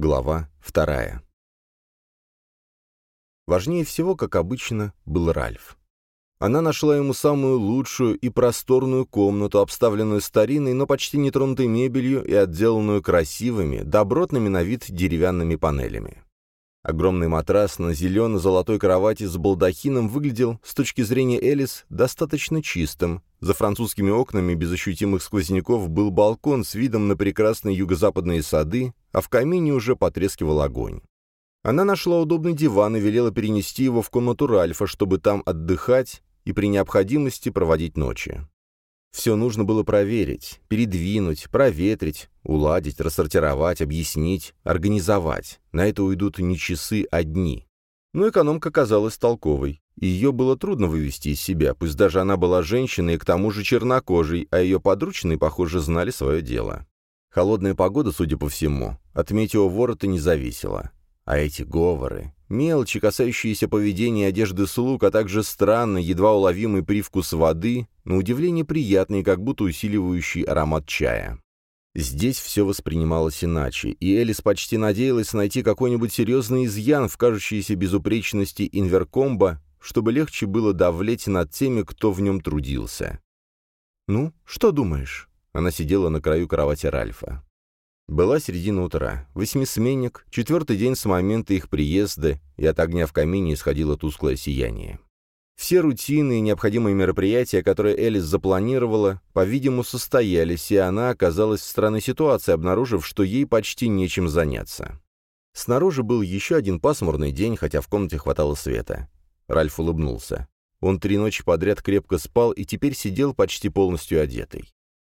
Глава вторая. Важнее всего, как обычно, был Ральф. Она нашла ему самую лучшую и просторную комнату, обставленную старинной, но почти нетронутой мебелью и отделанную красивыми, добротными на вид деревянными панелями. Огромный матрас на зелено-золотой кровати с балдахином выглядел, с точки зрения Элис, достаточно чистым. За французскими окнами без ощутимых сквозняков был балкон с видом на прекрасные юго-западные сады, а в камине уже потрескивал огонь. Она нашла удобный диван и велела перенести его в комнату Ральфа, чтобы там отдыхать и при необходимости проводить ночи. Все нужно было проверить, передвинуть, проветрить, уладить, рассортировать, объяснить, организовать. На это уйдут не часы, а дни. Но экономка казалась толковой, ее было трудно вывести из себя, пусть даже она была женщиной и к тому же чернокожей, а ее подручные, похоже, знали свое дело. Холодная погода, судя по всему, от метеоворота не зависела. А эти говоры, мелочи, касающиеся поведения и одежды слуг, а также странный, едва уловимый привкус воды, на удивление приятный, как будто усиливающий аромат чая. Здесь все воспринималось иначе, и Элис почти надеялась найти какой-нибудь серьезный изъян в кажущейся безупречности инверкомба, чтобы легче было давлеть над теми, кто в нем трудился. «Ну, что думаешь?» Она сидела на краю кровати Ральфа. Была середина утра. Восьмисменник, четвертый день с момента их приезда, и от огня в камине исходило тусклое сияние. Все рутины и необходимые мероприятия, которые Элис запланировала, по-видимому, состоялись, и она оказалась в странной ситуации, обнаружив, что ей почти нечем заняться. Снаружи был еще один пасмурный день, хотя в комнате хватало света. Ральф улыбнулся. Он три ночи подряд крепко спал и теперь сидел почти полностью одетый.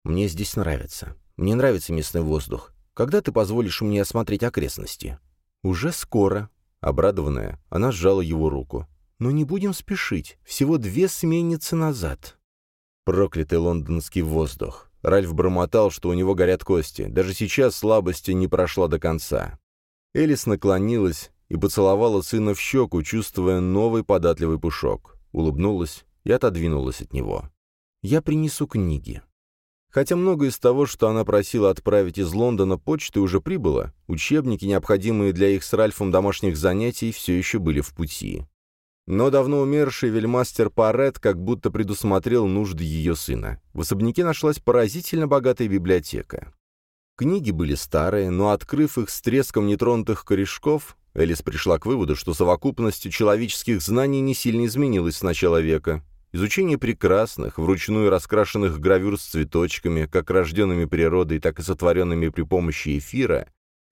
«Мне здесь нравится. Мне нравится местный воздух. Когда ты позволишь мне осмотреть окрестности?» «Уже скоро». Обрадованная, она сжала его руку. «Но не будем спешить. Всего две сменницы назад». Проклятый лондонский воздух. Ральф бормотал, что у него горят кости. Даже сейчас слабость не прошла до конца. Элис наклонилась и поцеловала сына в щеку, чувствуя новый податливый пушок. Улыбнулась и отодвинулась от него. «Я принесу книги». Хотя многое из того, что она просила отправить из Лондона почты, уже прибыло, учебники, необходимые для их с Ральфом домашних занятий, все еще были в пути. Но давно умерший вельмастер Парет как будто предусмотрел нужды ее сына. В особняке нашлась поразительно богатая библиотека. Книги были старые, но, открыв их с треском нетронутых корешков, Элис пришла к выводу, что совокупность человеческих знаний не сильно изменилась с начала века, Изучение прекрасных, вручную раскрашенных гравюр с цветочками, как рожденными природой, так и сотворенными при помощи эфира,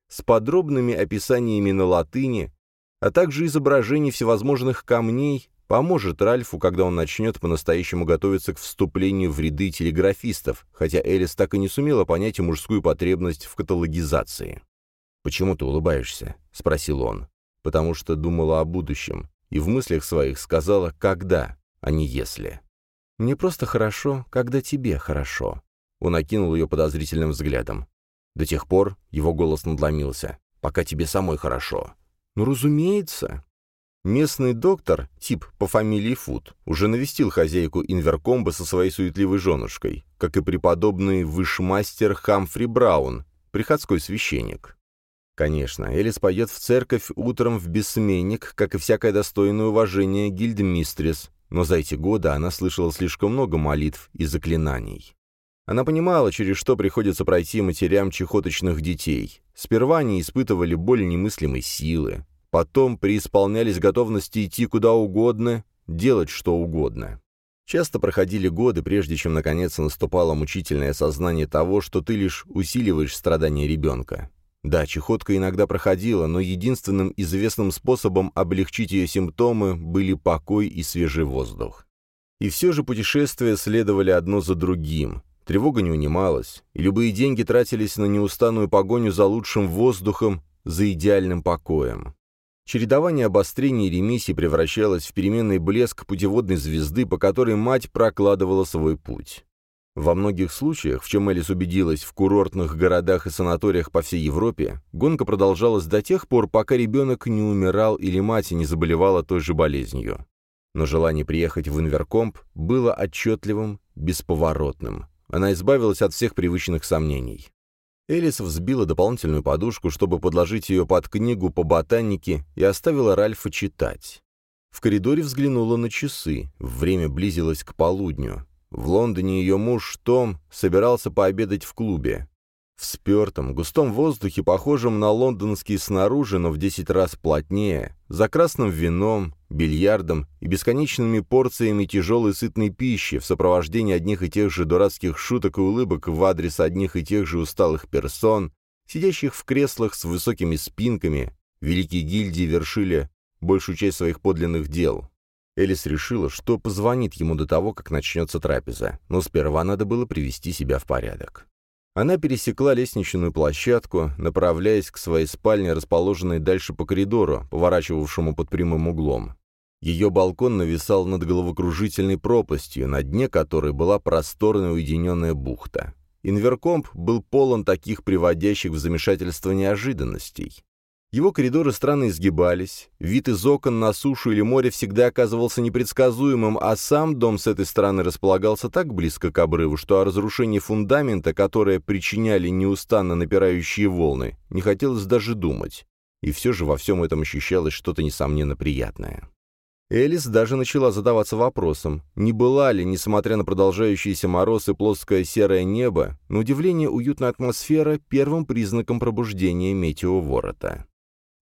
с подробными описаниями на латыни, а также изображений всевозможных камней, поможет Ральфу, когда он начнет по-настоящему готовиться к вступлению в ряды телеграфистов, хотя Элис так и не сумела понять мужскую потребность в каталогизации. «Почему ты улыбаешься?» — спросил он. «Потому что думала о будущем, и в мыслях своих сказала «когда», а не «если». «Мне просто хорошо, когда тебе хорошо». Он окинул ее подозрительным взглядом. До тех пор его голос надломился. «Пока тебе самой хорошо». «Ну, разумеется». Местный доктор, тип по фамилии Фуд, уже навестил хозяйку Инверкомба со своей суетливой женушкой, как и преподобный вышмастер Хамфри Браун, приходской священник. Конечно, Элис пойдет в церковь утром в бессменник, как и всякое достойное уважение гильдмистрис, но за эти годы она слышала слишком много молитв и заклинаний. Она понимала, через что приходится пройти матерям чехоточных детей. Сперва они испытывали боль немыслимой силы, потом преисполнялись готовности идти куда угодно, делать что угодно. Часто проходили годы, прежде чем наконец наступало мучительное сознание того, что ты лишь усиливаешь страдания ребенка. Да, чехотка иногда проходила, но единственным известным способом облегчить ее симптомы были покой и свежий воздух. И все же путешествия следовали одно за другим. Тревога не унималась, и любые деньги тратились на неустанную погоню за лучшим воздухом, за идеальным покоем. Чередование обострений и ремиссий превращалось в переменный блеск путеводной звезды, по которой мать прокладывала свой путь. Во многих случаях, в чем Элис убедилась в курортных городах и санаториях по всей Европе, гонка продолжалась до тех пор, пока ребенок не умирал или мать не заболевала той же болезнью. Но желание приехать в Инверкомп было отчетливым, бесповоротным. Она избавилась от всех привычных сомнений. Элис взбила дополнительную подушку, чтобы подложить ее под книгу по ботанике, и оставила Ральфа читать. В коридоре взглянула на часы. Время близилось к полудню. В Лондоне ее муж Том собирался пообедать в клубе. В спертом, густом воздухе, похожем на лондонский снаружи, но в десять раз плотнее, за красным вином, бильярдом и бесконечными порциями тяжелой сытной пищи в сопровождении одних и тех же дурацких шуток и улыбок в адрес одних и тех же усталых персон, сидящих в креслах с высокими спинками, великие гильдии вершили большую часть своих подлинных дел. Элис решила, что позвонит ему до того, как начнется трапеза, но сперва надо было привести себя в порядок. Она пересекла лестничную площадку, направляясь к своей спальне, расположенной дальше по коридору, поворачивавшему под прямым углом. Ее балкон нависал над головокружительной пропастью, на дне которой была просторная уединенная бухта. Инверкомп был полон таких приводящих в замешательство неожиданностей. Его коридоры странно изгибались, вид из окон на сушу или море всегда оказывался непредсказуемым, а сам дом с этой стороны располагался так близко к обрыву, что о разрушении фундамента, которое причиняли неустанно напирающие волны, не хотелось даже думать. И все же во всем этом ощущалось что-то несомненно приятное. Элис даже начала задаваться вопросом, не была ли, несмотря на продолжающийся мороз и плоское серое небо, на удивление уютная атмосфера первым признаком пробуждения метеоворота.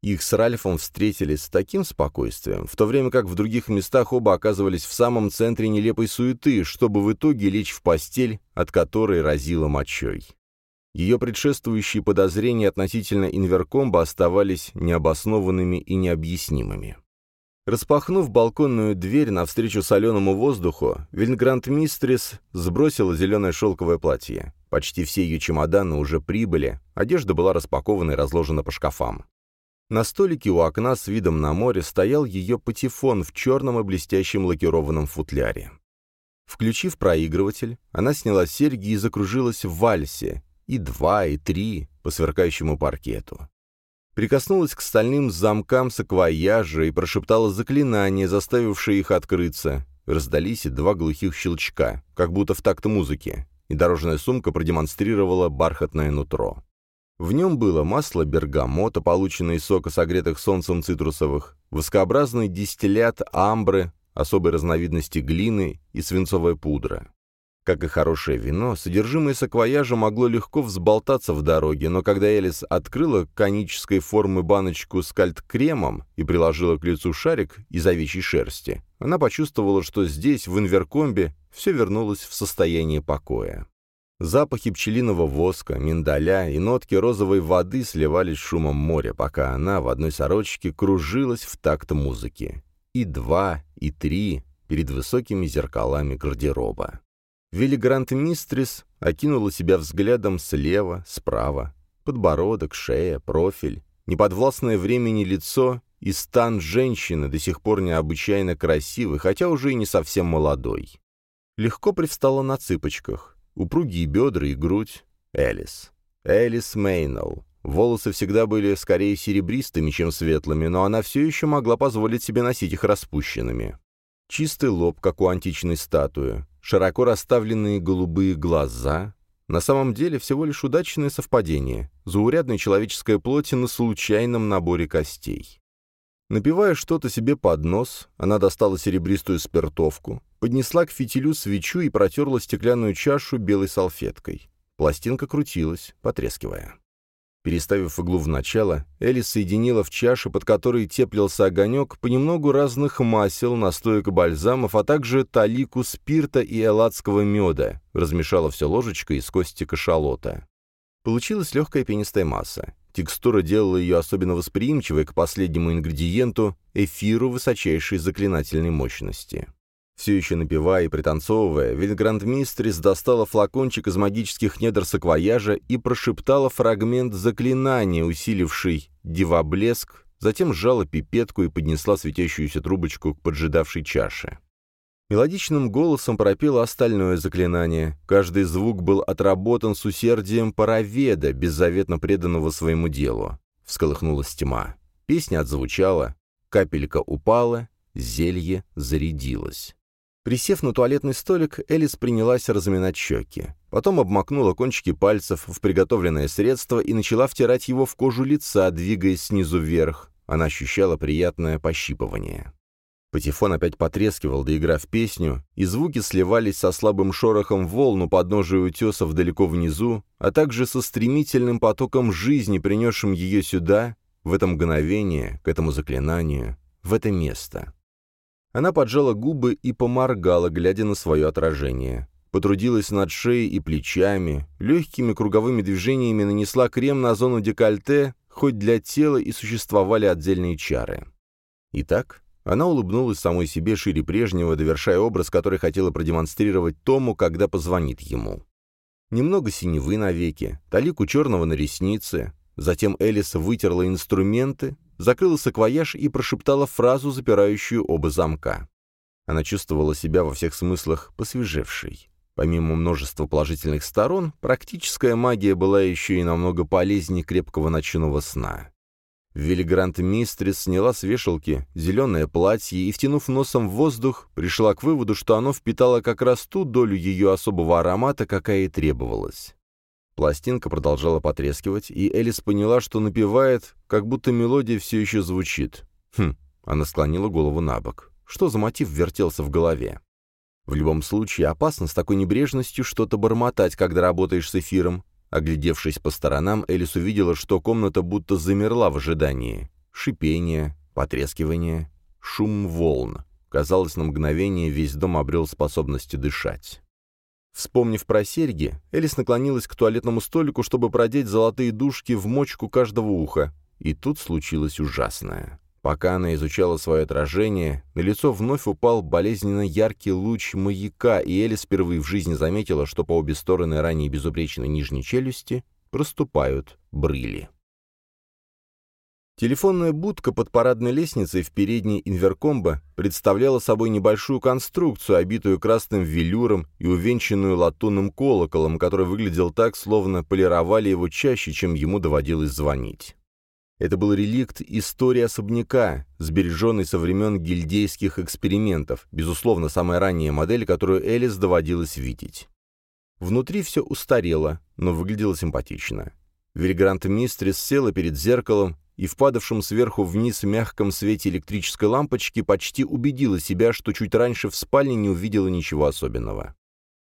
Их с Ральфом встретили с таким спокойствием, в то время как в других местах оба оказывались в самом центре нелепой суеты, чтобы в итоге лечь в постель, от которой разило мочой. Ее предшествующие подозрения относительно инверкомба оставались необоснованными и необъяснимыми. Распахнув балконную дверь навстречу соленому воздуху, Вильгрант Мистрис сбросила зеленое шелковое платье. Почти все ее чемоданы уже прибыли, одежда была распакована и разложена по шкафам. На столике у окна с видом на море стоял ее патефон в черном и блестящем лакированном футляре. Включив проигрыватель, она сняла серьги и закружилась в вальсе, и два, и три, по сверкающему паркету. Прикоснулась к стальным замкам саквояжа и прошептала заклинание, заставившее их открыться. Раздались два глухих щелчка, как будто в такт музыки, и дорожная сумка продемонстрировала бархатное нутро. В нем было масло бергамота, полученное из сока согретых солнцем цитрусовых, воскообразный дистиллят амбры, особой разновидности глины и свинцовая пудра. Как и хорошее вино, содержимое саквояжа могло легко взболтаться в дороге, но когда Элис открыла конической формы баночку с кальт-кремом и приложила к лицу шарик из овечьей шерсти, она почувствовала, что здесь, в Инверкомбе, все вернулось в состояние покоя. Запахи пчелиного воска, миндаля и нотки розовой воды сливались шумом моря, пока она в одной сорочке кружилась в такт музыки. И два, и три перед высокими зеркалами гардероба. Вилли Грант Мистрис окинула себя взглядом слева, справа. Подбородок, шея, профиль, неподвластное времени лицо и стан женщины, до сих пор необычайно красивый, хотя уже и не совсем молодой. Легко привстала на цыпочках. Упругие бедра и грудь — Элис. Элис Мейнелл. Волосы всегда были скорее серебристыми, чем светлыми, но она все еще могла позволить себе носить их распущенными. Чистый лоб, как у античной статуи, широко расставленные голубые глаза. На самом деле всего лишь удачное совпадение, заурядная человеческая плоть на случайном наборе костей. Напивая что-то себе под нос, она достала серебристую спиртовку, поднесла к фитилю свечу и протерла стеклянную чашу белой салфеткой. Пластинка крутилась, потрескивая. Переставив иглу в начало, Элис соединила в чаше, под которой теплился огонек, понемногу разных масел, настоек бальзамов, а также талику спирта и элладского меда, размешала все ложечкой из кости кашалота. Получилась легкая пенистая масса. Текстура делала ее особенно восприимчивой к последнему ингредиенту — эфиру высочайшей заклинательной мощности. Все еще напевая и пританцовывая, Вильгранд Мистрис достала флакончик из магических недр саквояжа и прошептала фрагмент заклинания, усиливший дивоблеск, затем сжала пипетку и поднесла светящуюся трубочку к поджидавшей чаше. Мелодичным голосом пропела остальное заклинание. Каждый звук был отработан с усердием пароведа, беззаветно преданного своему делу. Всколыхнулась тьма. Песня отзвучала, капелька упала, зелье зарядилось. Присев на туалетный столик, Элис принялась разминать щеки. Потом обмакнула кончики пальцев в приготовленное средство и начала втирать его в кожу лица, двигаясь снизу вверх. Она ощущала приятное пощипывание. Патефон опять потрескивал, доиграв песню, и звуки сливались со слабым шорохом волн у подножия утесов далеко внизу, а также со стремительным потоком жизни, принесшим ее сюда, в это мгновение, к этому заклинанию, в это место. Она поджала губы и поморгала, глядя на свое отражение. Потрудилась над шеей и плечами, легкими круговыми движениями нанесла крем на зону декольте, хоть для тела и существовали отдельные чары. Итак, она улыбнулась самой себе шире прежнего, довершая образ, который хотела продемонстрировать Тому, когда позвонит ему. Немного синевы на веке, талику черного на реснице. Затем Элис вытерла инструменты, закрыла саквояж и прошептала фразу, запирающую оба замка. Она чувствовала себя во всех смыслах посвежевшей. Помимо множества положительных сторон, практическая магия была еще и намного полезнее крепкого ночного сна. Виллигрант Мистрис сняла с вешалки зеленое платье и, втянув носом в воздух, пришла к выводу, что оно впитало как раз ту долю ее особого аромата, какая и требовалась. Пластинка продолжала потрескивать, и Элис поняла, что напевает, как будто мелодия все еще звучит. Хм, она склонила голову на бок. Что за мотив вертелся в голове? В любом случае, опасно с такой небрежностью что-то бормотать, когда работаешь с эфиром. Оглядевшись по сторонам, Элис увидела, что комната будто замерла в ожидании. Шипение, потрескивание, шум волн. Казалось, на мгновение весь дом обрел способность дышать. Вспомнив про серьги, Элис наклонилась к туалетному столику, чтобы продеть золотые дужки в мочку каждого уха. И тут случилось ужасное. Пока она изучала свое отражение, на лицо вновь упал болезненно яркий луч маяка, и Элис впервые в жизни заметила, что по обе стороны ранее безупречной нижней челюсти проступают брыли. Телефонная будка под парадной лестницей в передней инверкомбо представляла собой небольшую конструкцию, обитую красным велюром и увенчанную латунным колоколом, который выглядел так, словно полировали его чаще, чем ему доводилось звонить. Это был реликт истории особняка, сбереженный со времен гильдейских экспериментов, безусловно, самая ранняя модель, которую Элис доводилось видеть. Внутри все устарело, но выглядело симпатично. Вильгрант Мистрис села перед зеркалом и в падавшем сверху вниз мягком свете электрической лампочки почти убедила себя, что чуть раньше в спальне не увидела ничего особенного.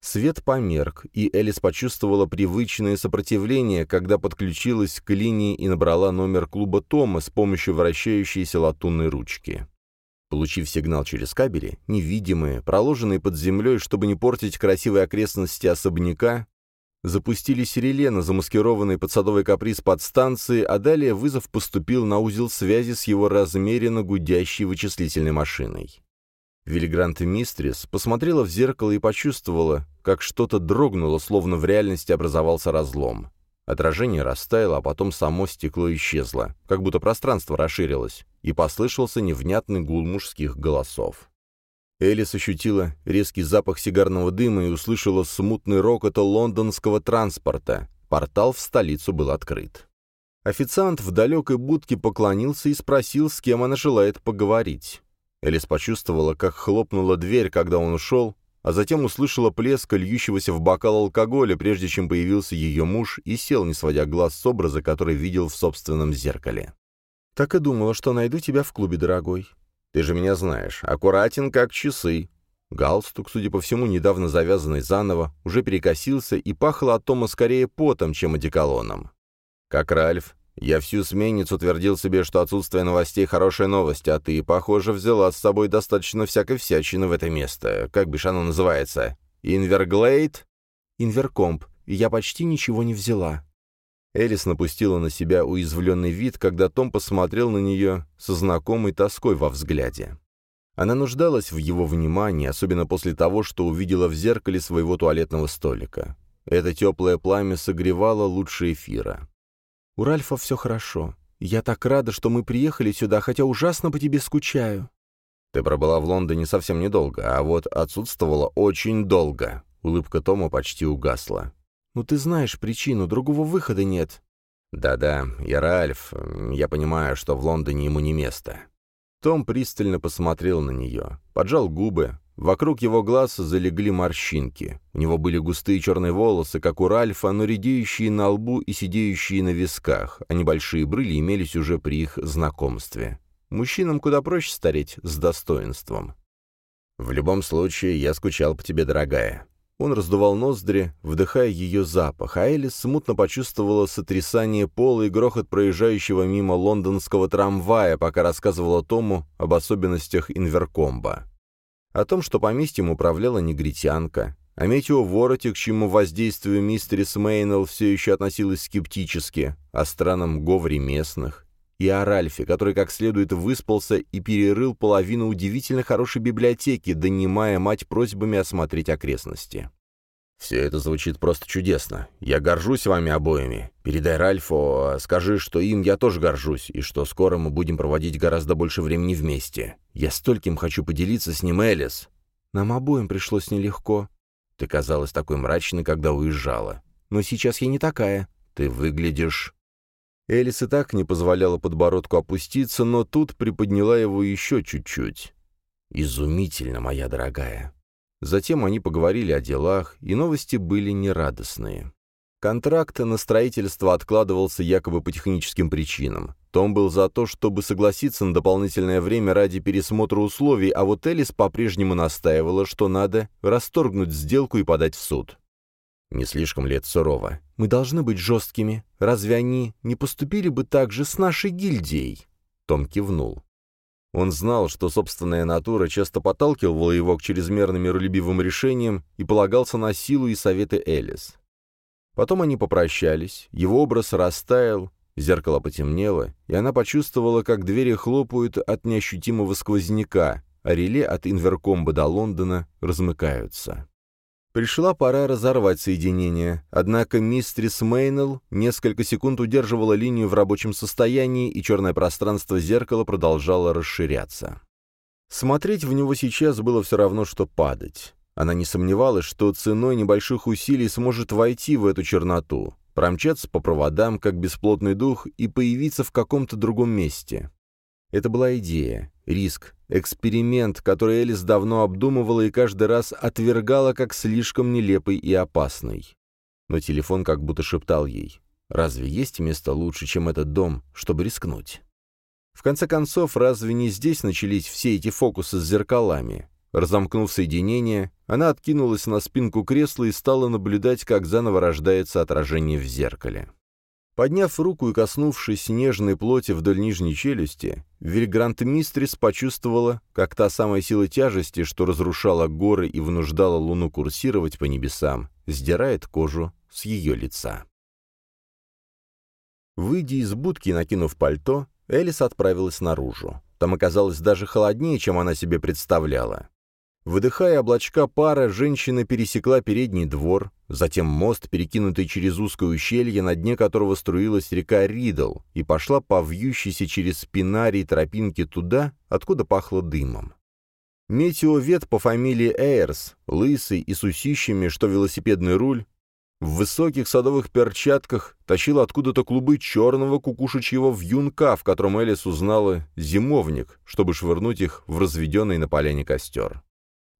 Свет померк, и Элис почувствовала привычное сопротивление, когда подключилась к линии и набрала номер клуба Тома с помощью вращающейся латунной ручки. Получив сигнал через кабели, невидимые, проложенные под землей, чтобы не портить красивые окрестности особняка, запустили сирелена, замаскированный под садовый каприз подстанции, а далее вызов поступил на узел связи с его размеренно гудящей вычислительной машиной. Вильгрант Мистрис посмотрела в зеркало и почувствовала, как что-то дрогнуло, словно в реальности образовался разлом. Отражение растаяло, а потом само стекло исчезло, как будто пространство расширилось, и послышался невнятный гул мужских голосов. Элис ощутила резкий запах сигарного дыма и услышала смутный рокот лондонского транспорта. Портал в столицу был открыт. Официант в далекой будке поклонился и спросил, с кем она желает поговорить. Элис почувствовала, как хлопнула дверь, когда он ушел, а затем услышала плеск льющегося в бокал алкоголя, прежде чем появился ее муж и сел, не сводя глаз с образа, который видел в собственном зеркале. «Так и думала, что найду тебя в клубе, дорогой. Ты же меня знаешь, аккуратен, как часы». Галстук, судя по всему, недавно завязанный заново, уже перекосился и пахло от Тома скорее потом, чем одеколоном. «Как Ральф, я всю сменницу твердил себе, что отсутствие новостей — хорошая новость, а ты, похоже, взяла с собой достаточно всякой всячины в это место. Как бишь оно называется? Инверглейд?» «Инверкомп. Я почти ничего не взяла». Элис напустила на себя уязвленный вид, когда Том посмотрел на нее со знакомой тоской во взгляде. Она нуждалась в его внимании, особенно после того, что увидела в зеркале своего туалетного столика. Это теплое пламя согревало лучше эфира. «У Ральфа все хорошо. Я так рада, что мы приехали сюда, хотя ужасно по тебе скучаю». «Ты пробыла в Лондоне совсем недолго, а вот отсутствовала очень долго». Улыбка Тома почти угасла. «Ну ты знаешь причину, другого выхода нет». «Да-да, я Ральф. Я понимаю, что в Лондоне ему не место». Том пристально посмотрел на нее, поджал губы, Вокруг его глаз залегли морщинки. У него были густые черные волосы, как у Ральфа, но редеющие на лбу и сидеющие на висках, а небольшие брыли имелись уже при их знакомстве. Мужчинам куда проще стареть с достоинством. «В любом случае, я скучал по тебе, дорогая». Он раздувал ноздри, вдыхая ее запах, а Элис смутно почувствовала сотрясание пола и грохот проезжающего мимо лондонского трамвая, пока рассказывала Тому об особенностях инверкомба. О том, что поместьем управляла негритянка, о метеовороте, к чему воздействию мистерис Мейнелл все еще относилась скептически, о странном говоре местных, и о Ральфе, который как следует выспался и перерыл половину удивительно хорошей библиотеки, донимая мать просьбами осмотреть окрестности. «Все это звучит просто чудесно. Я горжусь вами обоими. Передай Ральфу, скажи, что им я тоже горжусь, и что скоро мы будем проводить гораздо больше времени вместе. Я стольким хочу поделиться с ним, Элис. Нам обоим пришлось нелегко. Ты казалась такой мрачной, когда уезжала. Но сейчас я не такая. Ты выглядишь...» Элис и так не позволяла подбородку опуститься, но тут приподняла его еще чуть-чуть. «Изумительно, моя дорогая». Затем они поговорили о делах, и новости были нерадостные. Контракт на строительство откладывался якобы по техническим причинам. Том был за то, чтобы согласиться на дополнительное время ради пересмотра условий, а вот Элис по-прежнему настаивала, что надо расторгнуть сделку и подать в суд. Не слишком ли это сурово? Мы должны быть жесткими. Разве они не поступили бы так же с нашей гильдией?» Том кивнул. Он знал, что собственная натура часто подталкивала его к чрезмерно миролюбивым решениям и полагался на силу и советы Элис. Потом они попрощались, его образ растаял, зеркало потемнело, и она почувствовала, как двери хлопают от неощутимого сквозняка, а реле от Инверкомба до Лондона размыкаются. Пришла пора разорвать соединение, однако мистрис Мейнелл несколько секунд удерживала линию в рабочем состоянии, и черное пространство зеркала продолжало расширяться. Смотреть в него сейчас было все равно, что падать. Она не сомневалась, что ценой небольших усилий сможет войти в эту черноту, промчаться по проводам, как бесплотный дух, и появиться в каком-то другом месте. Это была идея, риск, эксперимент, который Элис давно обдумывала и каждый раз отвергала как слишком нелепый и опасный. Но телефон как будто шептал ей, «Разве есть место лучше, чем этот дом, чтобы рискнуть?» В конце концов, разве не здесь начались все эти фокусы с зеркалами? Разомкнув соединение, она откинулась на спинку кресла и стала наблюдать, как заново рождается отражение в зеркале. Подняв руку и коснувшись нежной плоти вдоль нижней челюсти, Вильгрант Мистрис почувствовала, как та самая сила тяжести, что разрушала горы и вынуждала Луну курсировать по небесам, сдирает кожу с ее лица. Выйдя из будки и накинув пальто, Элис отправилась наружу. Там оказалось даже холоднее, чем она себе представляла. Выдыхая облачка пара, женщина пересекла передний двор, затем мост, перекинутый через узкое ущелье, на дне которого струилась река Ридл, и пошла по вьющейся через спинарий тропинке туда, откуда пахло дымом. Метеовед по фамилии Эйрс, лысый и с усищами, что велосипедный руль, в высоких садовых перчатках тащил откуда-то клубы черного кукушечьего вьюнка, в котором Элис узнала зимовник, чтобы швырнуть их в разведенный на поляне костер.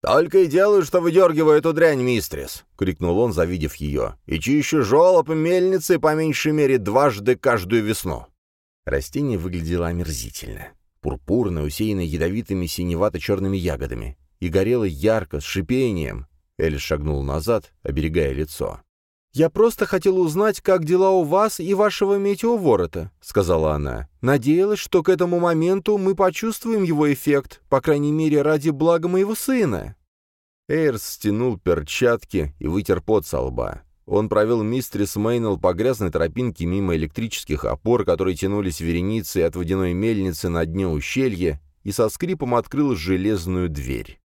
«Только и делаю, что выдергиваю эту дрянь, мистрис!» — крикнул он, завидев ее. «И чищу жолоб мельницы по меньшей мере дважды каждую весну!» Растение выглядело омерзительно. Пурпурное, усеянное ядовитыми синевато-черными ягодами. И горело ярко, с шипением. Элис шагнул назад, оберегая лицо. «Я просто хотела узнать, как дела у вас и вашего метеоворота», — сказала она. «Надеялась, что к этому моменту мы почувствуем его эффект, по крайней мере, ради блага моего сына». Эйрс стянул перчатки и вытер пот со лба. Он провел мистерис Мейнелл по грязной тропинке мимо электрических опор, которые тянулись вереницей от водяной мельницы на дне ущелья, и со скрипом открыл железную дверь.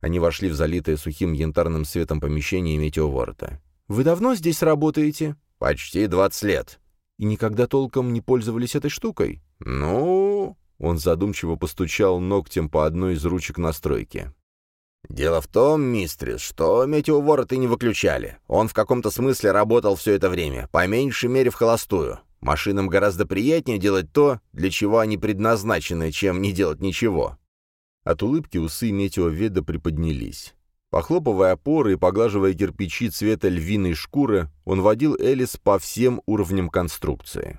Они вошли в залитое сухим янтарным светом помещение метеоворота. «Вы давно здесь работаете?» «Почти двадцать лет». «И никогда толком не пользовались этой штукой?» «Ну...» Он задумчиво постучал ногтем по одной из ручек настройки. «Дело в том, мистрис, что метеовороты не выключали. Он в каком-то смысле работал все это время, по меньшей мере в холостую. Машинам гораздо приятнее делать то, для чего они предназначены, чем не делать ничего». От улыбки усы метеоведа приподнялись. Похлопывая опоры и поглаживая кирпичи цвета львиной шкуры, он водил Элис по всем уровням конструкции.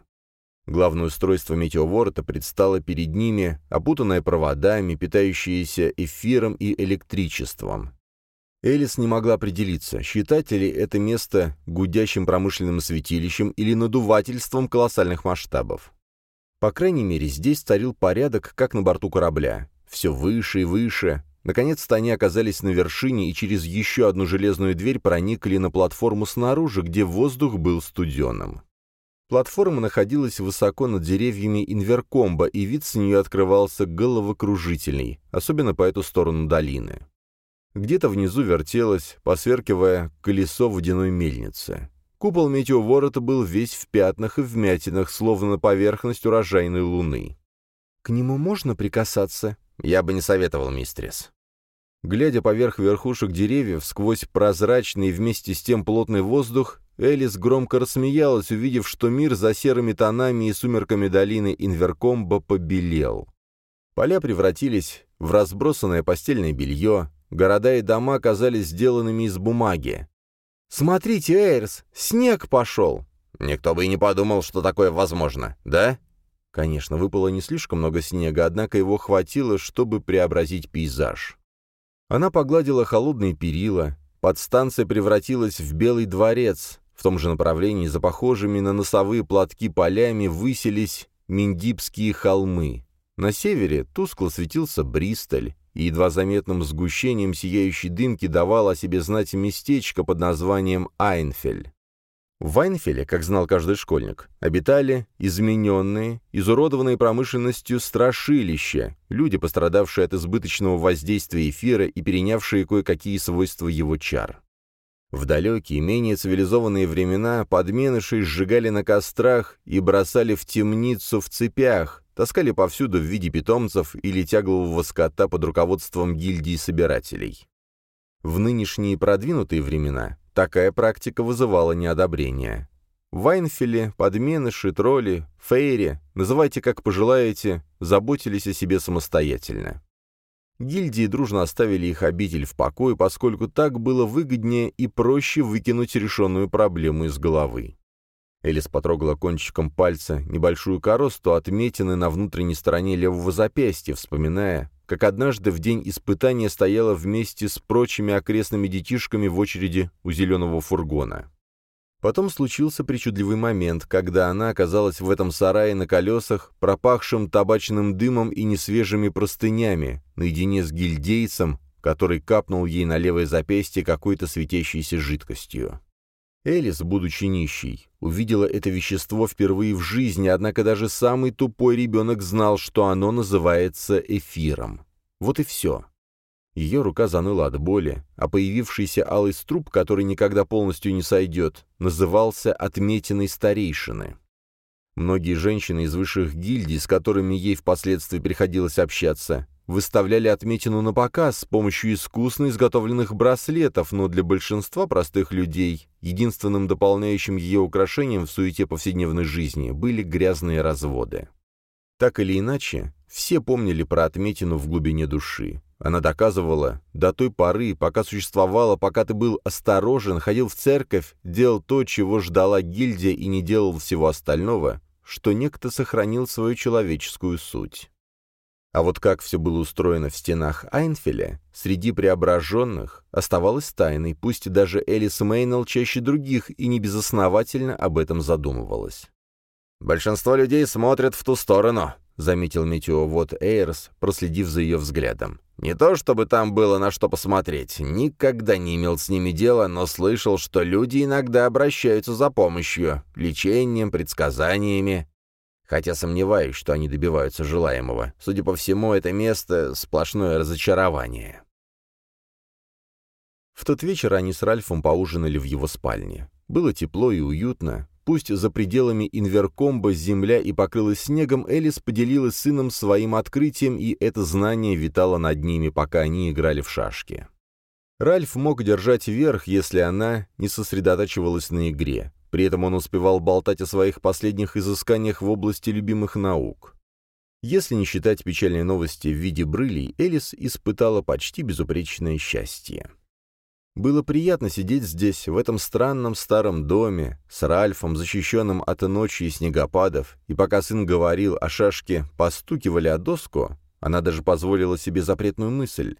Главное устройство метеоворота предстало перед ними, опутанное проводами, питающиеся эфиром и электричеством. Элис не могла определиться, считать ли это место гудящим промышленным святилищем или надувательством колоссальных масштабов. По крайней мере, здесь царил порядок, как на борту корабля. Все выше и выше, Наконец-то они оказались на вершине и через еще одну железную дверь проникли на платформу снаружи, где воздух был студеным. Платформа находилась высоко над деревьями инверкомба, и вид с нее открывался головокружительный, особенно по эту сторону долины. Где-то внизу вертелось, посверкивая, колесо водяной мельницы. Купол метеоворота был весь в пятнах и вмятинах, словно на поверхность урожайной луны. «К нему можно прикасаться?» «Я бы не советовал, мистерис». Глядя поверх верхушек деревьев, сквозь прозрачный вместе с тем плотный воздух, Элис громко рассмеялась, увидев, что мир за серыми тонами и сумерками долины Инверкомба побелел. Поля превратились в разбросанное постельное белье, города и дома казались сделанными из бумаги. «Смотрите, Эйрс, снег пошел!» «Никто бы и не подумал, что такое возможно, да?» Конечно, выпало не слишком много снега, однако его хватило, чтобы преобразить пейзаж. Она погладила холодные перила, подстанция превратилась в Белый дворец, в том же направлении за похожими на носовые платки полями высились Миндипские холмы. На севере тускло светился Бристоль, и едва заметным сгущением сияющей дымки давал о себе знать местечко под названием Айнфель. В Вайнфеле, как знал каждый школьник, обитали измененные, изуродованные промышленностью страшилища, люди, пострадавшие от избыточного воздействия эфира и перенявшие кое-какие свойства его чар. В далекие, менее цивилизованные времена подменыши сжигали на кострах и бросали в темницу в цепях, таскали повсюду в виде питомцев или тяглового скота под руководством гильдии собирателей. В нынешние продвинутые времена Такая практика вызывала неодобрение. Вайнфеле, подменыши, тролли, фейри, называйте как пожелаете, заботились о себе самостоятельно. Гильдии дружно оставили их обитель в покое, поскольку так было выгоднее и проще выкинуть решенную проблему из головы. Элис потрогала кончиком пальца небольшую коросту отметины на внутренней стороне левого запястья, вспоминая, как однажды в день испытания стояла вместе с прочими окрестными детишками в очереди у зеленого фургона. Потом случился причудливый момент, когда она оказалась в этом сарае на колесах, пропахшем табачным дымом и несвежими простынями, наедине с гильдейцем, который капнул ей на левое запястье какой-то светящейся жидкостью. Элис, будучи нищей, увидела это вещество впервые в жизни, однако даже самый тупой ребенок знал, что оно называется эфиром. Вот и все. Ее рука заныла от боли, а появившийся алый струп, который никогда полностью не сойдет, назывался отметиной старейшины. Многие женщины из высших гильдий, с которыми ей впоследствии приходилось общаться, выставляли отметину на показ с помощью искусно изготовленных браслетов, но для большинства простых людей единственным дополняющим ее украшением в суете повседневной жизни были грязные разводы. Так или иначе, все помнили про отметину в глубине души. Она доказывала, до той поры, пока существовала, пока ты был осторожен, ходил в церковь, делал то, чего ждала гильдия и не делал всего остального, что некто сохранил свою человеческую суть. А вот как все было устроено в стенах Айнфеля, среди преображенных, оставалось тайной, пусть даже Элис Мейнелл чаще других и небезосновательно об этом задумывалась. «Большинство людей смотрят в ту сторону», — заметил метеовод Эйрс, проследив за ее взглядом. «Не то чтобы там было на что посмотреть, никогда не имел с ними дела, но слышал, что люди иногда обращаются за помощью, лечением, предсказаниями. Хотя сомневаюсь, что они добиваются желаемого. Судя по всему, это место — сплошное разочарование. В тот вечер они с Ральфом поужинали в его спальне. Было тепло и уютно. Пусть за пределами инверкомба земля и покрылась снегом, Элис поделилась сыном своим открытием, и это знание витало над ними, пока они играли в шашки. Ральф мог держать верх, если она не сосредотачивалась на игре. При этом он успевал болтать о своих последних изысканиях в области любимых наук. Если не считать печальной новости в виде брылей, Элис испытала почти безупречное счастье. Было приятно сидеть здесь, в этом странном старом доме, с Ральфом, защищенным от ночи и снегопадов, и пока сын говорил о шашке «постукивали о доску», она даже позволила себе запретную мысль.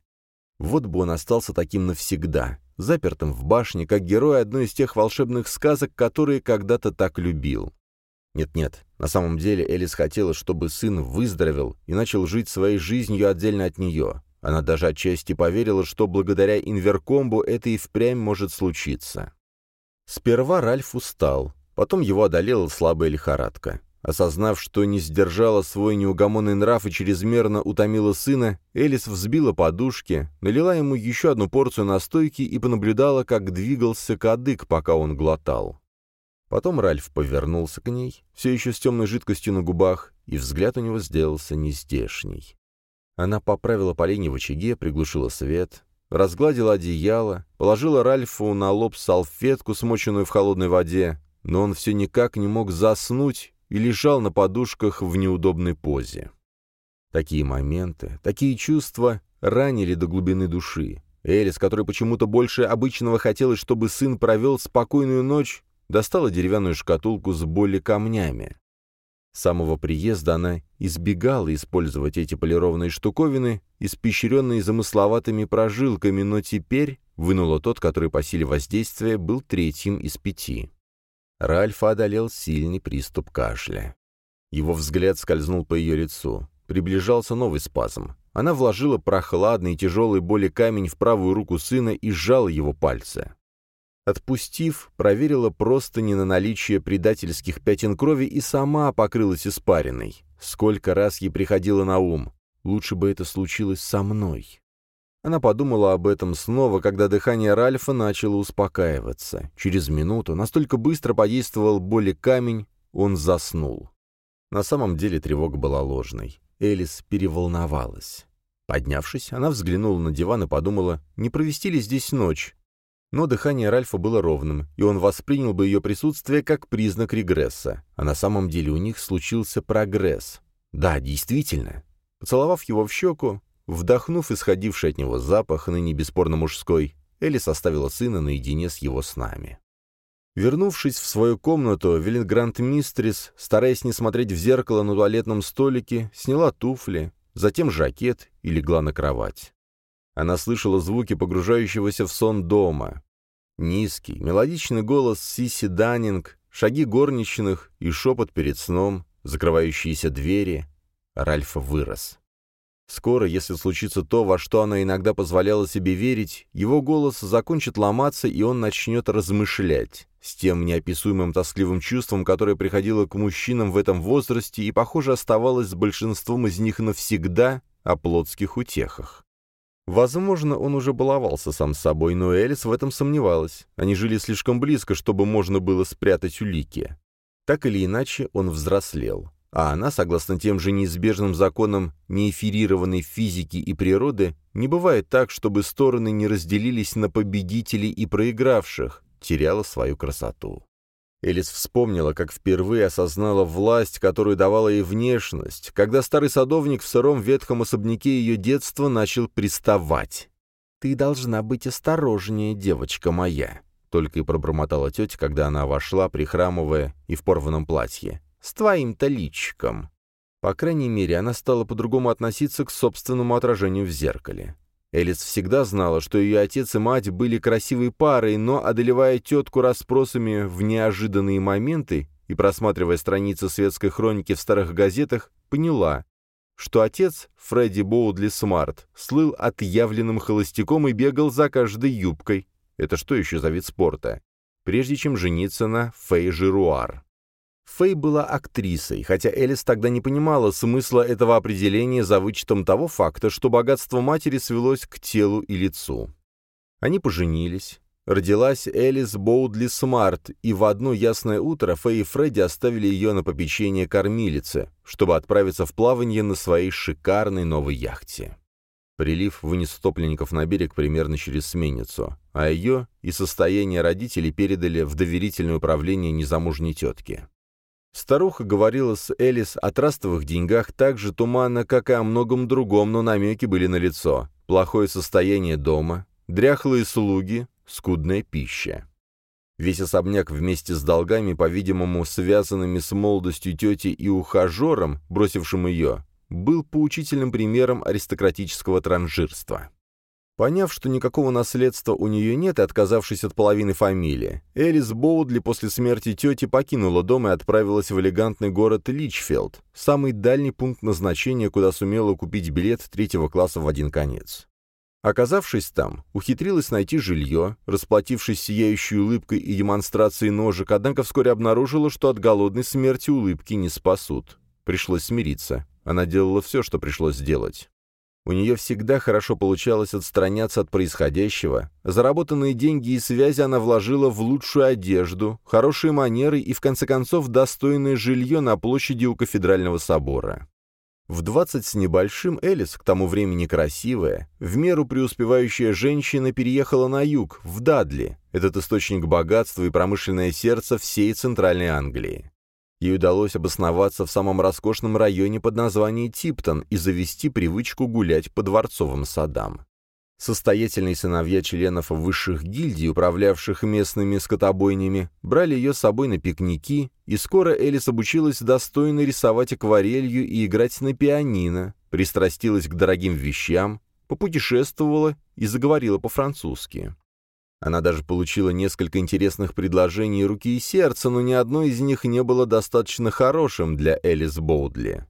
Вот бы он остался таким навсегда, запертым в башне, как герой одной из тех волшебных сказок, которые когда-то так любил. Нет-нет, на самом деле Элис хотела, чтобы сын выздоровел и начал жить своей жизнью отдельно от нее. Она даже отчасти поверила, что благодаря инверкомбу это и впрямь может случиться. Сперва Ральф устал, потом его одолела слабая лихорадка. Осознав, что не сдержала свой неугомонный нрав и чрезмерно утомила сына, Элис взбила подушки, налила ему еще одну порцию настойки и понаблюдала, как двигался кадык, пока он глотал. Потом Ральф повернулся к ней, все еще с темной жидкостью на губах, и взгляд у него сделался нездешний. Она поправила полени в очаге, приглушила свет, разгладила одеяло, положила Ральфу на лоб салфетку, смоченную в холодной воде, но он все никак не мог заснуть и лежал на подушках в неудобной позе. Такие моменты, такие чувства ранили до глубины души. Элис, которой почему-то больше обычного хотелось, чтобы сын провел спокойную ночь, достала деревянную шкатулку с боли камнями. С самого приезда она избегала использовать эти полированные штуковины, испещренные замысловатыми прожилками, но теперь вынула тот, который по силе воздействия был третьим из пяти. Ральфа одолел сильный приступ кашля. Его взгляд скользнул по ее лицу. Приближался новый спазм. Она вложила прохладный и тяжелый боли камень в правую руку сына и сжала его пальцы. Отпустив, проверила просто не на наличие предательских пятен крови и сама покрылась испариной. Сколько раз ей приходило на ум. Лучше бы это случилось со мной. Она подумала об этом снова, когда дыхание Ральфа начало успокаиваться. Через минуту настолько быстро подействовал боли камень, он заснул. На самом деле тревога была ложной. Элис переволновалась. Поднявшись, она взглянула на диван и подумала, не провести ли здесь ночь. Но дыхание Ральфа было ровным, и он воспринял бы ее присутствие как признак регресса. А на самом деле у них случился прогресс. Да, действительно. Поцеловав его в щеку, вдохнув исходивший от него запах, ныне бесспорно мужской, Элис оставила сына наедине с его снами. Вернувшись в свою комнату, Велингрант Мистрис, стараясь не смотреть в зеркало на туалетном столике, сняла туфли, затем жакет и легла на кровать. Она слышала звуки погружающегося в сон дома. Низкий, мелодичный голос Сиси Даннинг, шаги горничных и шепот перед сном, закрывающиеся двери. Ральф вырос. Скоро, если случится то, во что она иногда позволяла себе верить, его голос закончит ломаться, и он начнет размышлять, с тем неописуемым тоскливым чувством, которое приходило к мужчинам в этом возрасте и, похоже, оставалось с большинством из них навсегда о плотских утехах. Возможно, он уже баловался сам с собой, но Элис в этом сомневалась. Они жили слишком близко, чтобы можно было спрятать улики. Так или иначе, он взрослел. А она, согласно тем же неизбежным законам неэфирированной физики и природы, не бывает так, чтобы стороны не разделились на победителей и проигравших, теряла свою красоту. Элис вспомнила, как впервые осознала власть, которую давала ей внешность, когда старый садовник в сыром ветхом особняке ее детства начал приставать. «Ты должна быть осторожнее, девочка моя», — только и пробормотала тетя, когда она вошла, прихрамывая и в порванном платье. «С твоим-то личиком». По крайней мере, она стала по-другому относиться к собственному отражению в зеркале. Элис всегда знала, что ее отец и мать были красивой парой, но, одолевая тетку расспросами в неожиданные моменты и просматривая страницы светской хроники в старых газетах, поняла, что отец, Фредди Боудли Смарт, слыл отъявленным холостяком и бегал за каждой юбкой. Это что еще за вид спорта? Прежде чем жениться на Фэй Жируар. Фэй была актрисой, хотя Элис тогда не понимала смысла этого определения за вычетом того факта, что богатство матери свелось к телу и лицу. Они поженились. Родилась Элис Боудли Смарт, и в одно ясное утро Фэй и Фредди оставили ее на попечение кормилицы, чтобы отправиться в плавание на своей шикарной новой яхте. Прилив вынес утопленников на берег примерно через сменицу, а ее и состояние родителей передали в доверительное управление незамужней тетки. Старуха говорила с Элис о трастовых деньгах так же туманно, как и о многом другом, но намеки были налицо. Плохое состояние дома, дряхлые слуги, скудная пища. Весь особняк вместе с долгами, по-видимому, связанными с молодостью тети и ухажером, бросившим ее, был поучительным примером аристократического транжирства. Поняв, что никакого наследства у нее нет и отказавшись от половины фамилии, Элис Боудли после смерти тети покинула дом и отправилась в элегантный город Личфилд, самый дальний пункт назначения, куда сумела купить билет третьего класса в один конец. Оказавшись там, ухитрилась найти жилье, расплатившись сияющей улыбкой и демонстрацией ножек, однако вскоре обнаружила, что от голодной смерти улыбки не спасут. Пришлось смириться. Она делала все, что пришлось сделать. У нее всегда хорошо получалось отстраняться от происходящего. Заработанные деньги и связи она вложила в лучшую одежду, хорошие манеры и, в конце концов, достойное жилье на площади у кафедрального собора. В двадцать с небольшим Элис, к тому времени красивая, в меру преуспевающая женщина переехала на юг, в Дадли, этот источник богатства и промышленное сердце всей Центральной Англии. Ей удалось обосноваться в самом роскошном районе под названием Типтон и завести привычку гулять по дворцовым садам. Состоятельные сыновья членов высших гильдий, управлявших местными скотобойнями, брали ее с собой на пикники, и скоро Элис обучилась достойно рисовать акварелью и играть на пианино, пристрастилась к дорогим вещам, попутешествовала и заговорила по-французски. Она даже получила несколько интересных предложений руки и сердца, но ни одно из них не было достаточно хорошим для Элис Боудли.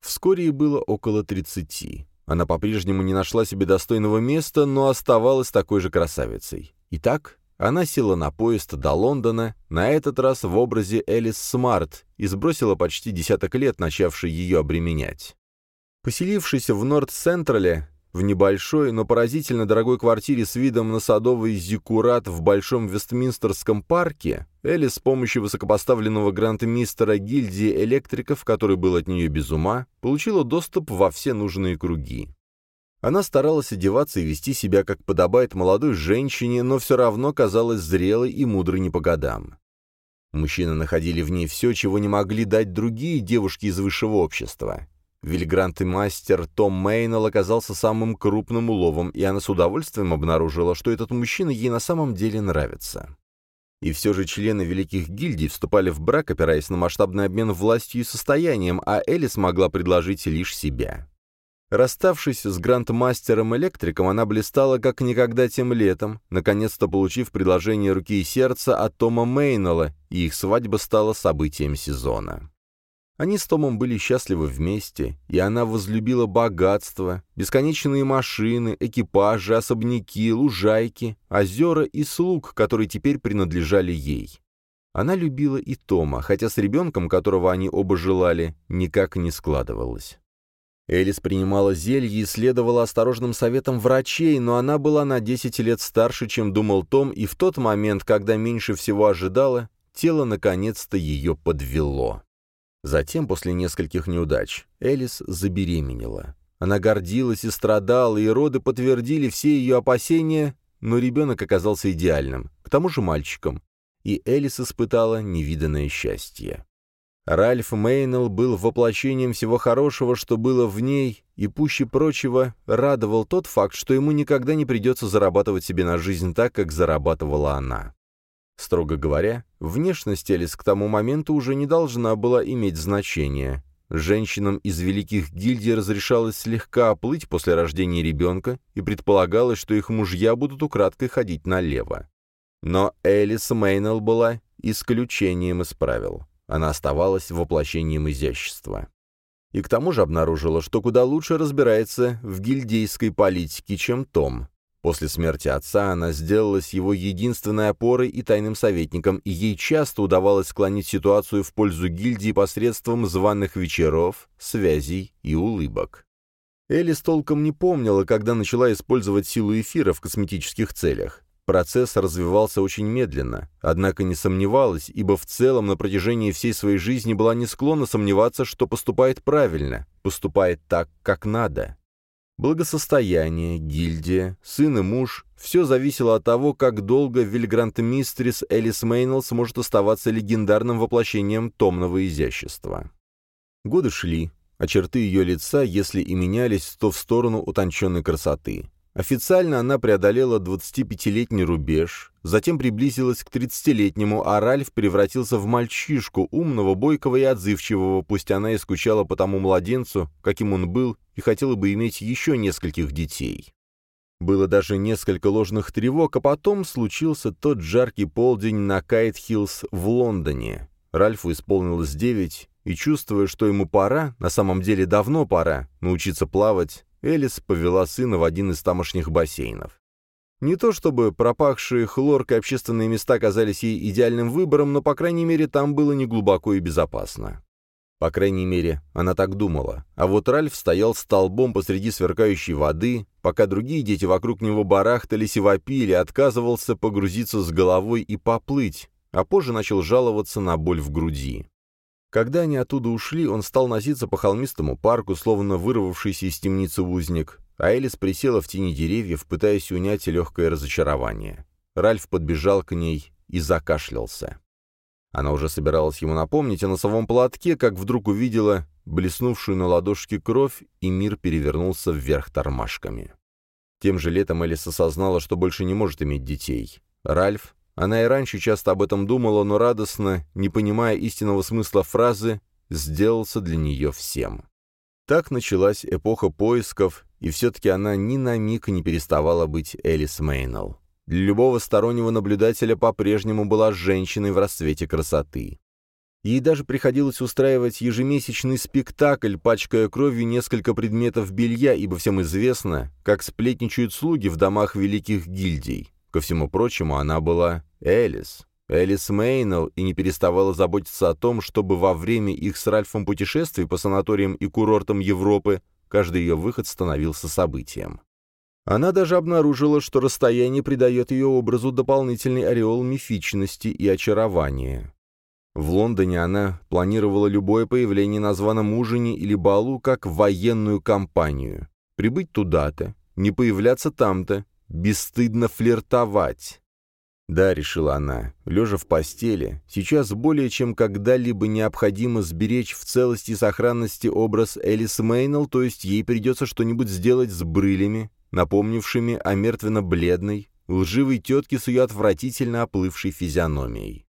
Вскоре ей было около тридцати. Она по-прежнему не нашла себе достойного места, но оставалась такой же красавицей. Итак, она села на поезд до Лондона, на этот раз в образе Элис Смарт, и сбросила почти десяток лет, начавший ее обременять. Поселившись в Норд-Централе, в небольшой, но поразительно дорогой квартире с видом на садовый зиккурат в Большом Вестминстерском парке, Элли с помощью высокопоставленного гранд-мистера гильдии электриков, который был от нее без ума, получила доступ во все нужные круги. Она старалась одеваться и вести себя, как подобает молодой женщине, но все равно казалась зрелой и мудрой не по годам. Мужчины находили в ней все, чего не могли дать другие девушки из высшего общества. Вильгрант и мастер Том Мейнелл оказался самым крупным уловом, и она с удовольствием обнаружила, что этот мужчина ей на самом деле нравится. И все же члены великих гильдий вступали в брак, опираясь на масштабный обмен властью и состоянием, а Элис могла предложить лишь себя. Расставшись с грандмастером-электриком, она блистала как никогда тем летом, наконец-то получив предложение руки и сердца от Тома Мейнелла, и их свадьба стала событием сезона. Они с Томом были счастливы вместе, и она возлюбила богатство, бесконечные машины, экипажи, особняки, лужайки, озера и слуг, которые теперь принадлежали ей. Она любила и Тома, хотя с ребенком, которого они оба желали, никак не складывалось. Элис принимала зелье и следовала осторожным советам врачей, но она была на 10 лет старше, чем думал Том, и в тот момент, когда меньше всего ожидала, тело наконец-то ее подвело. Затем, после нескольких неудач, Элис забеременела. Она гордилась и страдала, и роды подтвердили все ее опасения, но ребенок оказался идеальным, к тому же мальчиком, и Элис испытала невиданное счастье. Ральф Мейнелл был воплощением всего хорошего, что было в ней, и пуще прочего радовал тот факт, что ему никогда не придется зарабатывать себе на жизнь так, как зарабатывала она. Строго говоря, внешность Элис к тому моменту уже не должна была иметь значения. Женщинам из великих гильдий разрешалось слегка оплыть после рождения ребенка, и предполагалось, что их мужья будут украдкой ходить налево. Но Элис Мейнелл была исключением из правил. Она оставалась воплощением изящества. И к тому же обнаружила, что куда лучше разбирается в гильдейской политике, чем Том. После смерти отца она сделалась его единственной опорой и тайным советником, и ей часто удавалось склонить ситуацию в пользу гильдии посредством званых вечеров, связей и улыбок. Элис толком не помнила, когда начала использовать силу эфира в косметических целях. Процесс развивался очень медленно, однако не сомневалась, ибо в целом на протяжении всей своей жизни была не склонна сомневаться, что поступает правильно, поступает так, как надо. Благосостояние, гильдия, сын и муж — все зависело от того, как долго Вильгрант-мистрис Элис Мейнелл сможет оставаться легендарным воплощением томного изящества. Годы шли, а черты ее лица, если и менялись, то в сторону утонченной красоты. Официально она преодолела 25-летний рубеж, затем приблизилась к 30-летнему, а Ральф превратился в мальчишку, умного, бойкого и отзывчивого, пусть она и скучала по тому младенцу, каким он был, и хотела бы иметь еще нескольких детей. Было даже несколько ложных тревог, а потом случился тот жаркий полдень на Кайт-Хиллз в Лондоне. Ральфу исполнилось девять, и чувствуя, что ему пора, на самом деле давно пора, научиться плавать, Элис повела сына в один из тамошних бассейнов. Не то чтобы пропахшие хлоркой общественные места казались ей идеальным выбором, но, по крайней мере, там было неглубоко и безопасно. По крайней мере, она так думала. А вот Ральф стоял столбом посреди сверкающей воды, пока другие дети вокруг него барахтались и вопили, отказывался погрузиться с головой и поплыть, а позже начал жаловаться на боль в груди. Когда они оттуда ушли, он стал носиться по холмистому парку, словно вырвавшийся из темницы узник, а Элис присела в тени деревьев, пытаясь унять легкое разочарование. Ральф подбежал к ней и закашлялся. Она уже собиралась ему напомнить о носовом платке, как вдруг увидела блеснувшую на ладошке кровь, и мир перевернулся вверх тормашками. Тем же летом Элис осознала, что больше не может иметь детей. Ральф она и раньше часто об этом думала, но радостно, не понимая истинного смысла фразы, сделался для нее всем. Так началась эпоха поисков, и все-таки она ни на миг не переставала быть Элис Мейнелл. Для любого стороннего наблюдателя по-прежнему была женщиной в расцвете красоты. Ей даже приходилось устраивать ежемесячный спектакль, пачкая кровью несколько предметов белья, ибо всем известно, как сплетничают слуги в домах великих гильдий. Ко всему прочему, она была Элис. Элис Мейнелл и не переставала заботиться о том, чтобы во время их с Ральфом путешествий по санаториям и курортам Европы каждый ее выход становился событием. Она даже обнаружила, что расстояние придает ее образу дополнительный ореол мифичности и очарования. В Лондоне она планировала любое появление на званом ужине или балу как военную кампанию. Прибыть туда-то, не появляться там-то, бесстыдно флиртовать. Да, решила она, лежа в постели, сейчас более чем когда-либо необходимо сберечь в целости и сохранности образ Элис Мейнелл, то есть ей придется что-нибудь сделать с брылями, напомнившими о мертвенно-бледной, лживой тетке с ее отвратительно оплывшей физиономией.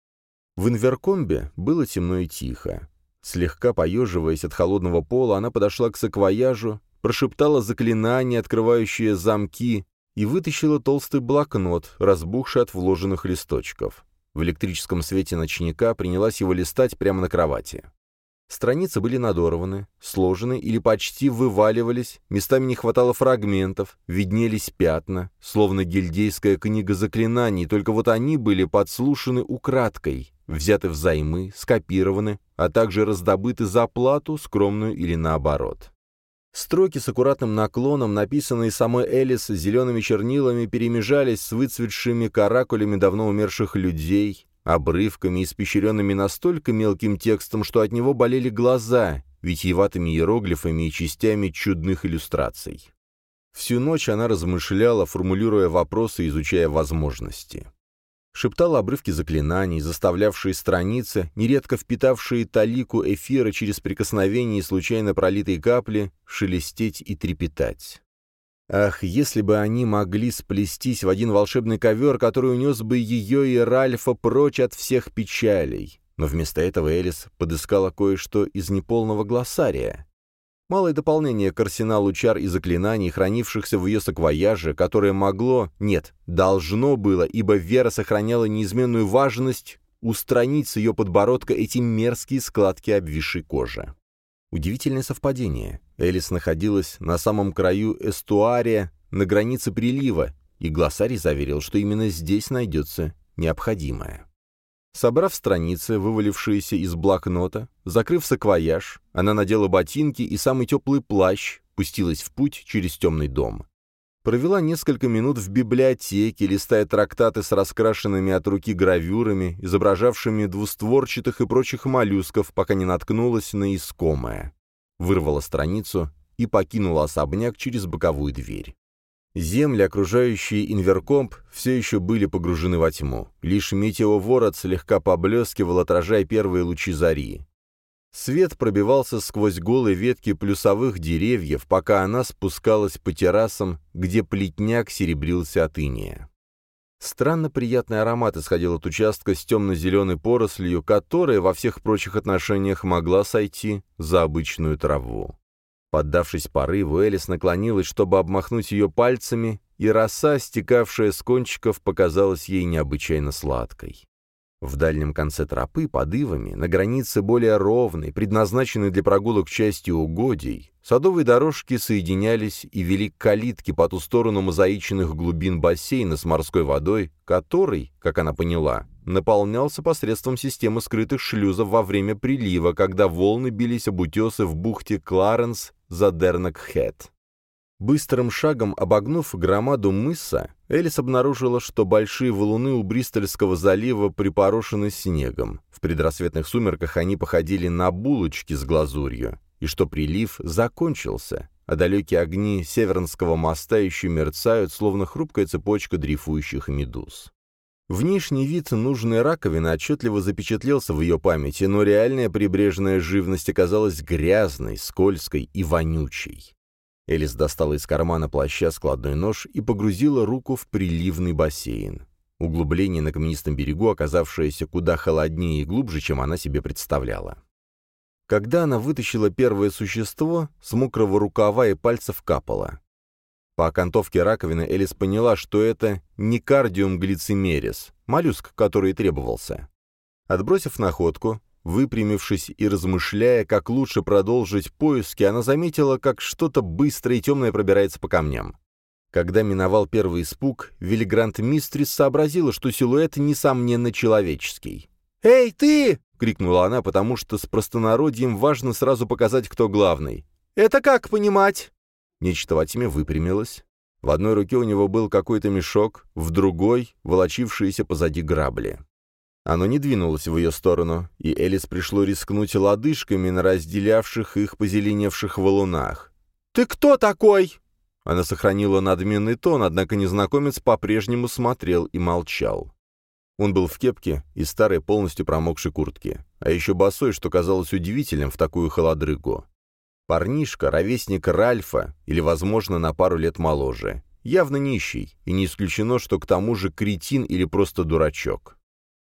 В инверкомбе было темно и тихо. Слегка поеживаясь от холодного пола, она подошла к саквояжу, прошептала заклинание, открывающее замки, и вытащила толстый блокнот, разбухший от вложенных листочков. В электрическом свете ночника принялась его листать прямо на кровати. Страницы были надорваны, сложены или почти вываливались, местами не хватало фрагментов, виднелись пятна, словно гильдейская книга заклинаний, только вот они были подслушаны украдкой, взяты взаймы, скопированы, а также раздобыты за плату, скромную или наоборот. Строки с аккуратным наклоном, написанные самой Элис зелеными чернилами, перемежались с выцветшими каракулями давно умерших людей, обрывками, испещренными настолько мелким текстом, что от него болели глаза, витиеватыми иероглифами и частями чудных иллюстраций. Всю ночь она размышляла, формулируя вопросы, изучая возможности шептал обрывки заклинаний, заставлявшие страницы, нередко впитавшие талику эфира через прикосновение и случайно пролитые капли, шелестеть и трепетать. Ах, если бы они могли сплестись в один волшебный ковер, который унес бы ее и Ральфа прочь от всех печалей. Но вместо этого Элис подыскала кое-что из неполного глоссария. Малое дополнение к арсеналу чар и заклинаний, хранившихся в ее саквояже, которое могло, нет, должно было, ибо Вера сохраняла неизменную важность, устранить с ее подбородка эти мерзкие складки обвисшей кожи. Удивительное совпадение. Элис находилась на самом краю эстуария, на границе прилива, и глоссарий заверил, что именно здесь найдется необходимое. Собрав страницы, вывалившиеся из блокнота, закрыв саквояж, она надела ботинки и самый теплый плащ, пустилась в путь через темный дом. Провела несколько минут в библиотеке, листая трактаты с раскрашенными от руки гравюрами, изображавшими двустворчатых и прочих моллюсков, пока не наткнулась на искомое. Вырвала страницу и покинула особняк через боковую дверь. Земли, окружающие Инверкомп, все еще были погружены во тьму. Лишь метеоворот слегка поблескивал, отражая первые лучи зари. Свет пробивался сквозь голые ветки плюсовых деревьев, пока она спускалась по террасам, где плетняк серебрился от иния. Странно приятный аромат исходил от участка с темно-зеленой порослью, которая во всех прочих отношениях могла сойти за обычную траву. Поддавшись порыву, Элис наклонилась, чтобы обмахнуть ее пальцами, и роса, стекавшая с кончиков, показалась ей необычайно сладкой. В дальнем конце тропы, под ивами, на границе более ровной, предназначенной для прогулок части угодий, садовые дорожки соединялись и вели к калитке по ту сторону мозаичных глубин бассейна с морской водой, который, как она поняла, наполнялся посредством системы скрытых шлюзов во время прилива, когда волны бились об утесы в бухте Кларенс за Дернак-Хэт. Быстрым шагом обогнув громаду мыса, Элис обнаружила, что большие валуны у Бристольского залива припорошены снегом. В предрассветных сумерках они походили на булочки с глазурью, и что прилив закончился, а далекие огни Севернского моста еще мерцают, словно хрупкая цепочка дрейфующих медуз. Внешний вид нужной раковины отчетливо запечатлелся в ее памяти, но реальная прибрежная живность оказалась грязной, скользкой и вонючей. Элис достала из кармана плаща складной нож и погрузила руку в приливный бассейн. Углубление на каменистом берегу, оказавшееся куда холоднее и глубже, чем она себе представляла. Когда она вытащила первое существо, с мокрого рукава и пальцев капало. По окантовке раковины Элис поняла, что это не кардиум глицимерис, моллюск, который требовался. Отбросив находку, выпрямившись и размышляя, как лучше продолжить поиски, она заметила, как что-то быстрое и темное пробирается по камням. Когда миновал первый испуг, Виллигрант Мистрис сообразила, что силуэт, несомненно, человеческий. «Эй, ты!» — крикнула она, потому что с простонародьем важно сразу показать, кто главный. «Это как понимать?» Нечто во тьме выпрямилось. В одной руке у него был какой-то мешок, в другой — волочившиеся позади грабли. Оно не двинулось в ее сторону, и Элис пришло рискнуть лодыжками на разделявших их позеленевших валунах. «Ты кто такой?» Она сохранила надменный тон, однако незнакомец по-прежнему смотрел и молчал. Он был в кепке и старой полностью промокшей куртке, а еще босой, что казалось удивительным в такую холодрыгу. Парнишка, ровесник Ральфа, или, возможно, на пару лет моложе. Явно нищий, и не исключено, что к тому же кретин или просто дурачок.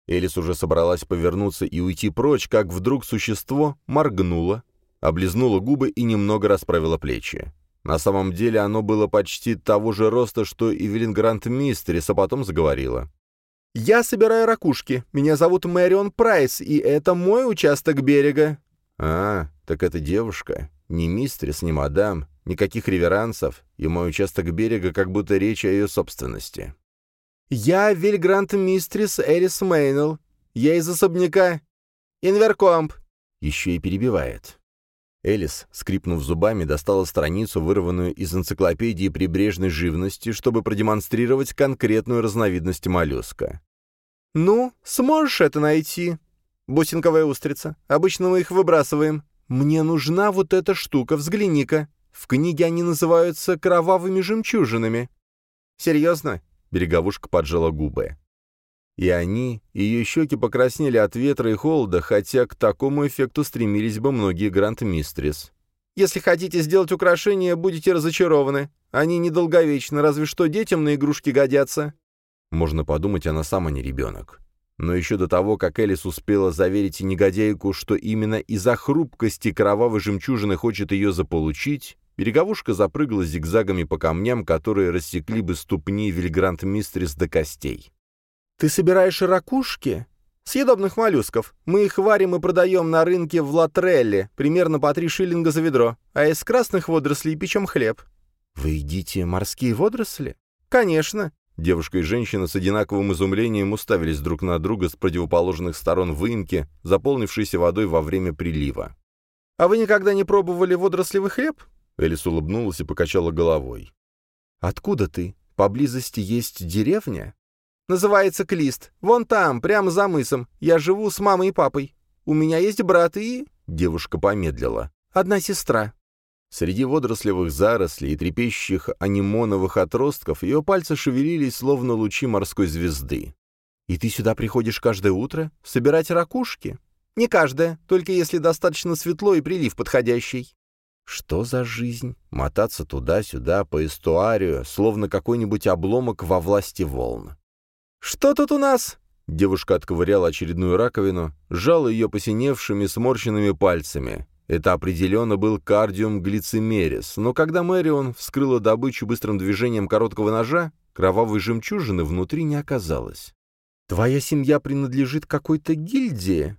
Элис уже собралась повернуться и уйти прочь, как вдруг существо моргнуло, облизнуло губы и немного расправило плечи. На самом деле оно было почти того же роста, что и Велингрант Мистерис, а потом заговорило. «Я собираю ракушки. Меня зовут Мэрион Прайс, и это мой участок берега». «А, так это девушка. Ни мистерис, ни мадам, никаких реверансов, и мой участок берега как будто речь о ее собственности. «Я Вильгрант Мистрис Эрис Мейнел. Я из особняка Инверкомп». Еще и перебивает. Элис, скрипнув зубами, достала страницу, вырванную из энциклопедии прибрежной живности, чтобы продемонстрировать конкретную разновидность моллюска. «Ну, сможешь это найти?» «Бусинковая устрица. Обычно мы их выбрасываем. «Мне нужна вот эта штука, взгляни-ка. В книге они называются кровавыми жемчужинами». «Серьезно?» — береговушка поджала губы. И они, ее щеки покраснели от ветра и холода, хотя к такому эффекту стремились бы многие гранд-мистрис. «Если хотите сделать украшения, будете разочарованы. Они недолговечны, разве что детям на игрушки годятся». Можно подумать, она сама не ребенок. Но еще до того, как Элис успела заверить негодяйку, что именно из-за хрупкости кровавой жемчужины хочет ее заполучить, береговушка запрыгала зигзагами по камням, которые рассекли бы ступни Вильгрант Мистрис до костей. «Ты собираешь ракушки?» «Съедобных моллюсков. Мы их варим и продаем на рынке в Латрелле, примерно по три шиллинга за ведро, а из красных водорослей печем хлеб». «Вы едите морские водоросли?» «Конечно. Девушка и женщина с одинаковым изумлением уставились друг на друга с противоположных сторон выемки, заполнившейся водой во время прилива. «А вы никогда не пробовали водорослевый хлеб?» Элис улыбнулась и покачала головой. «Откуда ты? Поблизости есть деревня?» «Называется Клист. Вон там, прямо за мысом. Я живу с мамой и папой. У меня есть брат и...» Девушка помедлила. «Одна сестра». Среди водорослевых зарослей и трепещущих анимоновых отростков ее пальцы шевелились, словно лучи морской звезды. «И ты сюда приходишь каждое утро? Собирать ракушки?» «Не каждое, только если достаточно светло и прилив подходящий». Что за жизнь? Мотаться туда-сюда по эстуарию, словно какой-нибудь обломок во власти волн. «Что тут у нас?» Девушка отковыряла очередную раковину, сжала ее посиневшими, сморщенными пальцами. Это определенно был кардиум глицемерис, но когда Мэрион вскрыла добычу быстрым движением короткого ножа, кровавой жемчужины внутри не оказалось. «Твоя семья принадлежит какой-то гильдии?»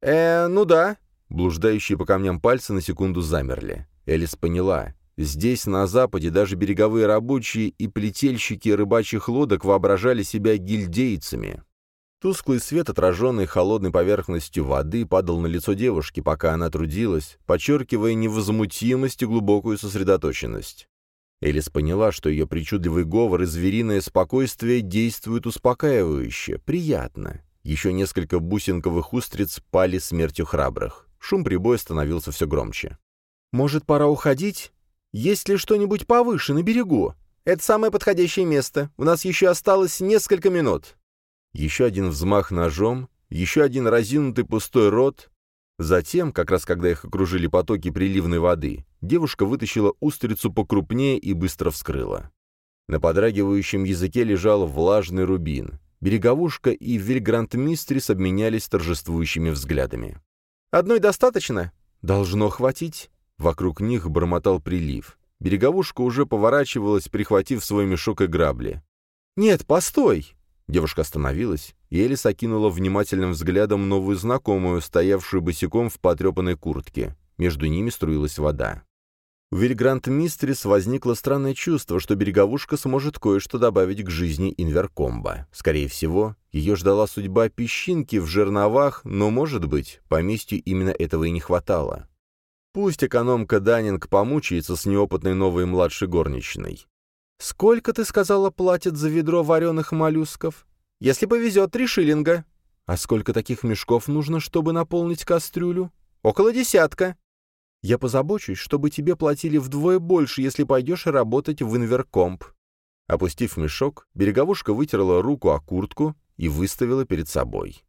«Э, ну да». Блуждающие по камням пальцы на секунду замерли. Элис поняла. Здесь, на Западе, даже береговые рабочие и плетельщики рыбачьих лодок воображали себя гильдейцами. Тусклый свет, отраженный холодной поверхностью воды, падал на лицо девушки, пока она трудилась, подчеркивая невозмутимость и глубокую сосредоточенность. Элис поняла, что ее причудливый говор и звериное спокойствие действуют успокаивающе, приятно. Еще несколько бусинковых устриц пали смертью храбрых. Шум прибоя становился все громче. «Может, пора уходить? Есть ли что-нибудь повыше на берегу? Это самое подходящее место. У нас еще осталось несколько минут». Еще один взмах ножом, еще один разинутый пустой рот. Затем, как раз когда их окружили потоки приливной воды, девушка вытащила устрицу покрупнее и быстро вскрыла. На подрагивающем языке лежал влажный рубин. Береговушка и Вильгрантмистрис обменялись торжествующими взглядами. «Одной достаточно?» «Должно хватить». Вокруг них бормотал прилив. Береговушка уже поворачивалась, прихватив свой мешок и грабли. «Нет, постой!» Девушка остановилась, и Элис окинула внимательным взглядом новую знакомую, стоявшую босиком в потрепанной куртке. Между ними струилась вода. У Вильгрант Мистрис возникло странное чувство, что береговушка сможет кое-что добавить к жизни Инверкомба. Скорее всего, ее ждала судьба песчинки в жерновах, но, может быть, поместью именно этого и не хватало. Пусть экономка Даннинг помучается с неопытной новой младшей горничной. «Сколько, ты сказала, платят за ведро вареных моллюсков?» «Если повезет, три шиллинга». «А сколько таких мешков нужно, чтобы наполнить кастрюлю?» «Около десятка». «Я позабочусь, чтобы тебе платили вдвое больше, если пойдешь работать в Инверкомп». Опустив мешок, береговушка вытерла руку о куртку и выставила перед собой.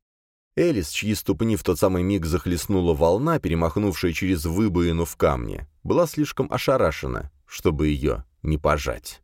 Элис, чьи ступни в тот самый миг захлестнула волна, перемахнувшая через выбоину в камне, была слишком ошарашена, чтобы ее не пожать.